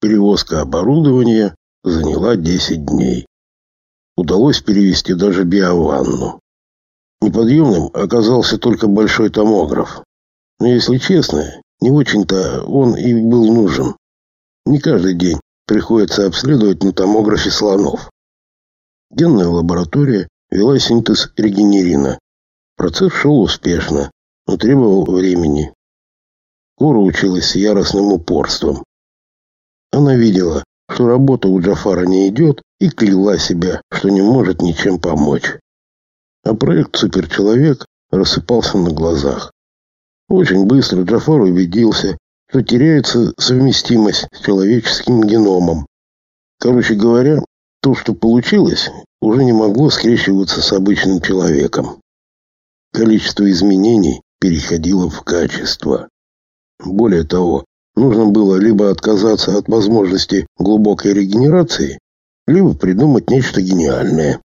Перевозка оборудования заняла 10 дней. Удалось перевести даже биованну. Неподъемным оказался только большой томограф. Но, если честно, не очень-то он и был нужен. Не каждый день приходится обследовать на томографе слонов. Генная лаборатория вела синтез регенерина. Процесс шел успешно, но требовал времени. Кора училась с яростным упорством. Она видела, что работа у Джафара не идет, и кляла себя, что не может ничем помочь. А проект «Суперчеловек» рассыпался на глазах. Очень быстро Джафар убедился, что теряется совместимость с человеческим геномом. Короче говоря, то, что получилось, уже не могло скрещиваться с обычным человеком. Количество изменений переходило в качество. Более того, нужно было либо отказаться от возможности глубокой регенерации, либо придумать нечто гениальное.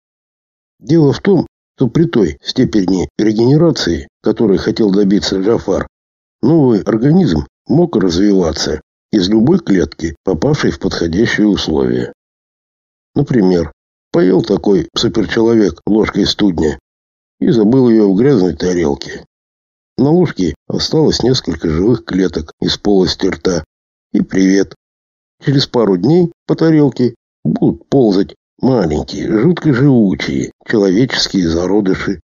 Дело в том, что при той степени регенерации, которой хотел добиться Джафар, новый организм мог развиваться из любой клетки, попавшей в подходящие условия. Например, поел такой суперчеловек ложкой студня и забыл ее в грязной тарелке. На ложке осталось несколько живых клеток из полости рта. И привет. Через пару дней по тарелке будут ползать маленькие, жутко живучие человеческие зародыши.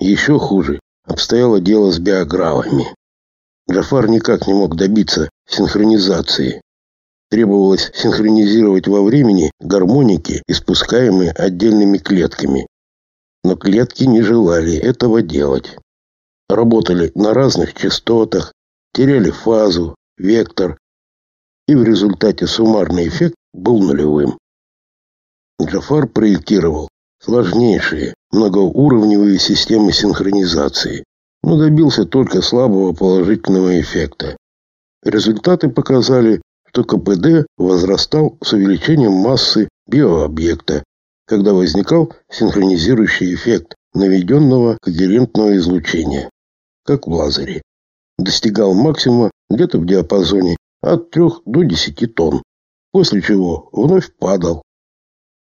Еще хуже обстояло дело с биографами. Джафар никак не мог добиться синхронизации. Требовалось синхронизировать во времени гармоники, испускаемые отдельными клетками. Но клетки не желали этого делать. Работали на разных частотах, теряли фазу, вектор, и в результате суммарный эффект был нулевым. Джафар проектировал сложнейшие многоуровневые системы синхронизации, но добился только слабого положительного эффекта. Результаты показали, что КПД возрастал с увеличением массы биообъекта, когда возникал синхронизирующий эффект наведенного когерентного излучения, как в лазере. Достигал максимума где-то в диапазоне от 3 до 10 тонн, после чего вновь падал.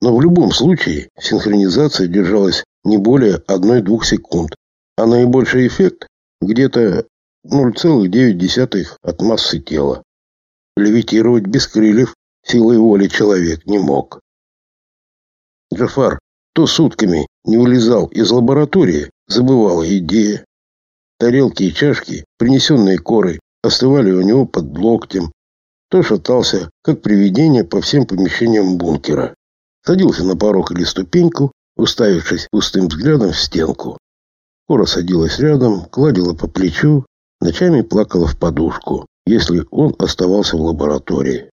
Но в любом случае синхронизация держалась не более 1-2 секунд, а наибольший эффект где-то 0,9 от массы тела. Левитировать без крыльев силой воли человек не мог. Джафар то сутками не вылезал из лаборатории, забывала идея. Тарелки и чашки, принесенные корой, остывали у него под локтем. То шатался, как привидение по всем помещениям бункера. Садился на порог или ступеньку, уставившись пустым взглядом в стенку. Кора садилась рядом, гладила по плечу, ночами плакала в подушку если он оставался в лаборатории.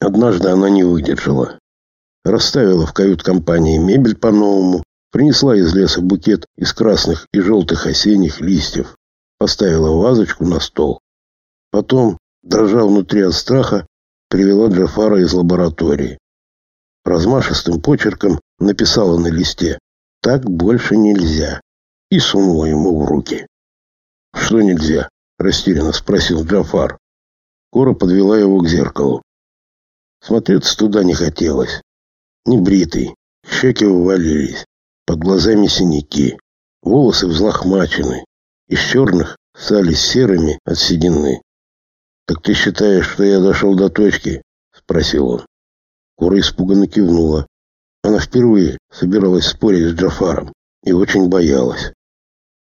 Однажды она не выдержала. Расставила в кают-компании мебель по-новому, принесла из леса букет из красных и желтых осенних листьев, поставила вазочку на стол. Потом, дрожа внутри от страха, привела Джафара из лаборатории. Размашистым почерком написала на листе «Так больше нельзя» и сунула ему в руки. «Что нельзя?» растерянно спросил Джафар. Кора подвела его к зеркалу. Смотреться туда не хотелось. Небритый, щеки увалились, под глазами синяки, волосы взлохмачены, из черных стали серыми от седины. «Так ты считаешь, что я дошел до точки?» — спросил он. Кора испуганно кивнула. Она впервые собиралась спорить с Джафаром и очень боялась.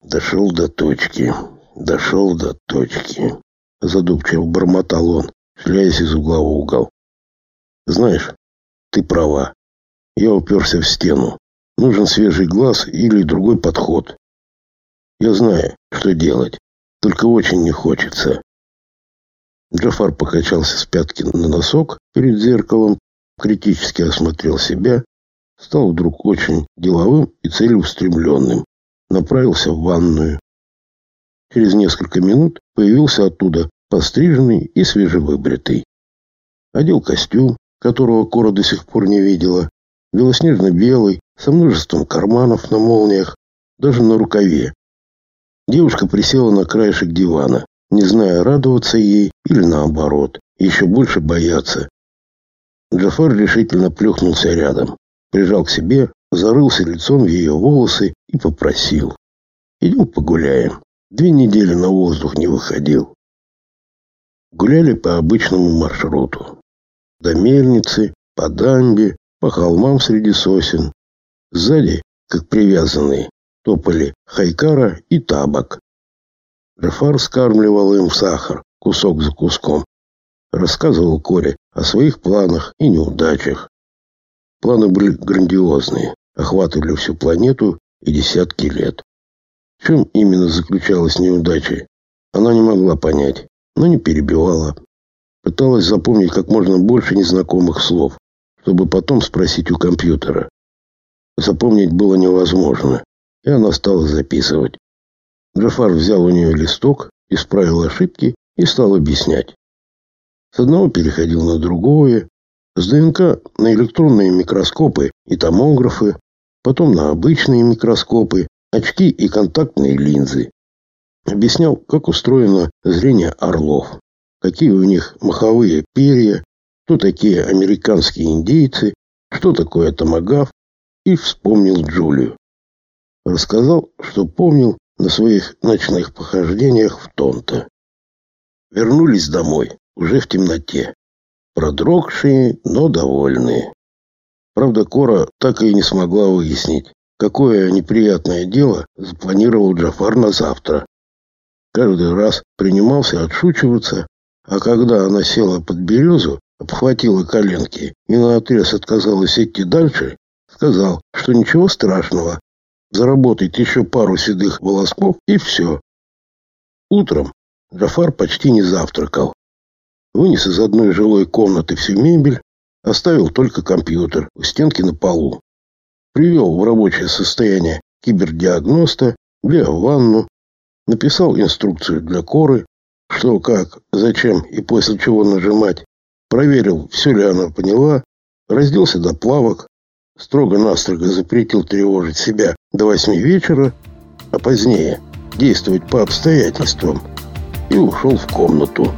«Дошел до точки», Дошел до точки. Задумчиво бормотал он, шляясь из угла в угол. Знаешь, ты права. Я уперся в стену. Нужен свежий глаз или другой подход. Я знаю, что делать, только очень не хочется. Джафар покачался с пятки на носок перед зеркалом, критически осмотрел себя, стал вдруг очень деловым и целеустремленным, направился в ванную. Через несколько минут появился оттуда постриженный и свежевыбритый. Одел костюм, которого Кора до сих пор не видела, белоснежно-белый, со множеством карманов на молниях, даже на рукаве. Девушка присела на краешек дивана, не зная, радоваться ей или наоборот, еще больше бояться. Джафар решительно плюхнулся рядом, прижал к себе, зарылся лицом в ее волосы и попросил. «Идем погуляем. Две недели на воздух не выходил». Гуляли по обычному маршруту. До мельницы, по дамбе, по холмам среди сосен. Сзади, как привязанные, топали Хайкара и Табак. Джафар скармливал им сахар, кусок за куском. Рассказывал Коре о своих планах и неудачах. Планы были грандиозные, охватывали всю планету и десятки лет. В чем именно заключалась неудача, она не могла понять, но не перебивала. Пыталась запомнить как можно больше незнакомых слов, чтобы потом спросить у компьютера. Запомнить было невозможно, и она стала записывать. Джафар взял у нее листок, исправил ошибки и стал объяснять. С одного переходил на другое, с ДНК на электронные микроскопы и томографы, потом на обычные микроскопы, очки и контактные линзы. Объяснял, как устроено зрение орлов, какие у них маховые перья, кто такие американские индейцы, что такое томогав, и вспомнил Джулию. Рассказал, что помнил на своих ночных похождениях в Тонто. Вернулись домой, уже в темноте. Продрогшие, но довольные. Правда, Кора так и не смогла выяснить, какое неприятное дело запланировал Джафар на завтра. Каждый раз принимался отшучиваться, а когда она села под березу, обхватила коленки и наотрез отказалась идти дальше, сказал, что ничего страшного, заработает еще пару седых волосков и все. Утром Джафар почти не завтракал. Вынес из одной жилой комнаты всю мебель, оставил только компьютер у стенки на полу. Привел в рабочее состояние кибердиагноста, биованну, написал инструкцию для коры, что, как, зачем и после чего нажимать, проверил, все ли она поняла, разделся до плавок, строго-настрого запретил тревожить себя до восьми вечера, а позднее действовать по обстоятельствам, и ушел в комнату.